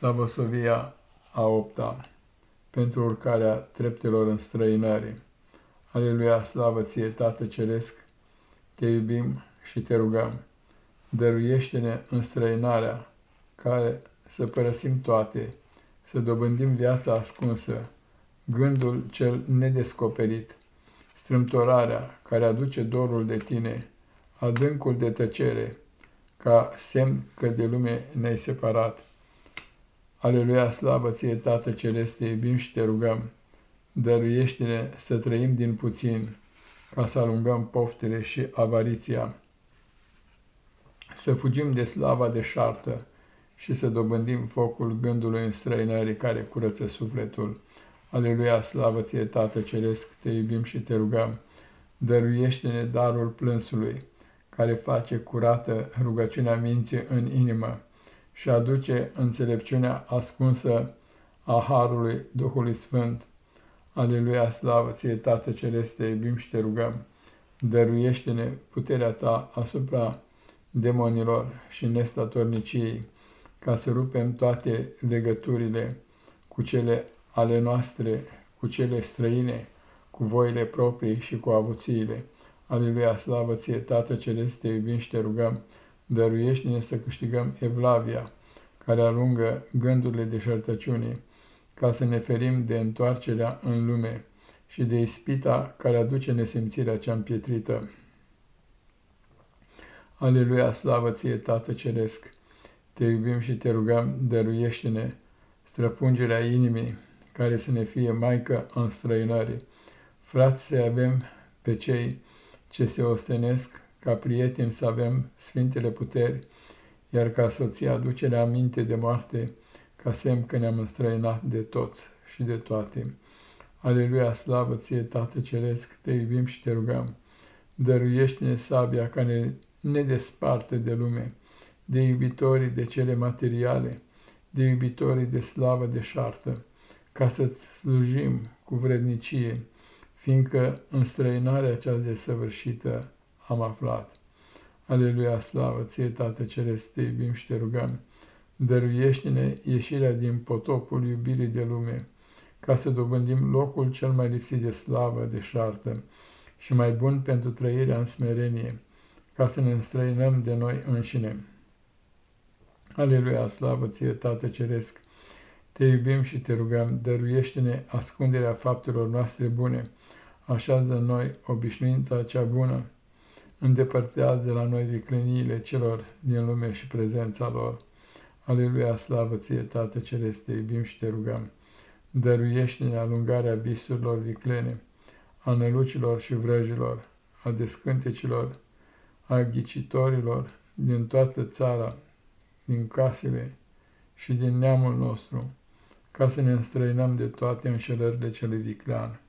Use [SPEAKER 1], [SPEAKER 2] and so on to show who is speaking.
[SPEAKER 1] Slavosovia a opta pentru urcarea treptelor în străinare. Aleluia, slavă ție, Tată Ceresc, te iubim și te rugăm. Dăruiește-ne străinarea, care să părăsim toate, să dobândim viața ascunsă, gândul cel nedescoperit, strâmtorarea care aduce dorul de tine, adâncul de tăcere, ca semn că de lume ne-ai separat. Aleluia, slavă ție, Tată Celeste, te iubim și te rugăm, dăruiește-ne să trăim din puțin, ca să alungăm poftele și avariția, să fugim de slava de șartă și să dobândim focul gândului în străinării care curăță sufletul. Aleluia, slavă ție, Tată Ceresc, te iubim și te rugăm, dăruiește-ne darul plânsului, care face curată rugăciunea minții în inimă și aduce înțelepciunea ascunsă a Harului Duhului Sfânt. Aleluia, slavă ție, Tată Celeste, te iubim și te rugăm, dăruiește-ne puterea ta asupra demonilor și nestatorniciei, ca să rupem toate legăturile cu cele ale noastre, cu cele străine, cu voile proprii și cu avuțiile. Aleluia, slavă ție, Tată Celeste, te iubim și te rugăm, dăruiește-ne să câștigăm evlavia, care alungă gândurile de șertăciune, ca să ne ferim de întoarcerea în lume și de ispita care aduce nesimțirea cea împietrită. Aleluia, slavă ție, Tată Ceresc! Te iubim și te rugăm, dăruiește-ne străpungerea inimii, care să ne fie maică în străinare. Frați să avem pe cei ce se ostenesc, ca prieteni să avem sfintele puteri, iar ca soție aducere aminte de moarte, ca semn că ne-am înstrăinat de toți și de toate. Aleluia, slavă ție, Tată Ceresc, te iubim și te rugăm. Dăruiește-ne sabia ca ne, ne desparte de lume, de iubitorii de cele materiale, de iubitorii de slavă de șartă, ca să-ți slujim cu vrednicie, fiindcă în străinarea cea desăvârșită am aflat. Aleluia, slavă ție, Tată Ceresc, te iubim și te rugăm, dăruiește-ne ieșirea din potopul iubirii de lume, ca să dobândim locul cel mai lipsit de slavă, de șartă și mai bun pentru trăirea în smerenie, ca să ne înstrăinăm de noi înșine. Aleluia, slavă ție, Tată Ceresc, te iubim și te rugăm, dăruiește-ne ascunderea faptelor noastre bune, așează în noi obișnuința cea bună, îndepărtează de la noi vicleniile celor din lume și prezența lor. Aleluia, slavă ție, Tată Celeste, iubim și te rugăm. Dăruiește-ne alungarea visurilor viclene, a nălucilor și vrăjilor, a descântecilor, a ghicitorilor din toată țara, din casele și din neamul nostru, ca să ne înstrăinăm de toate înșelările celui viclean.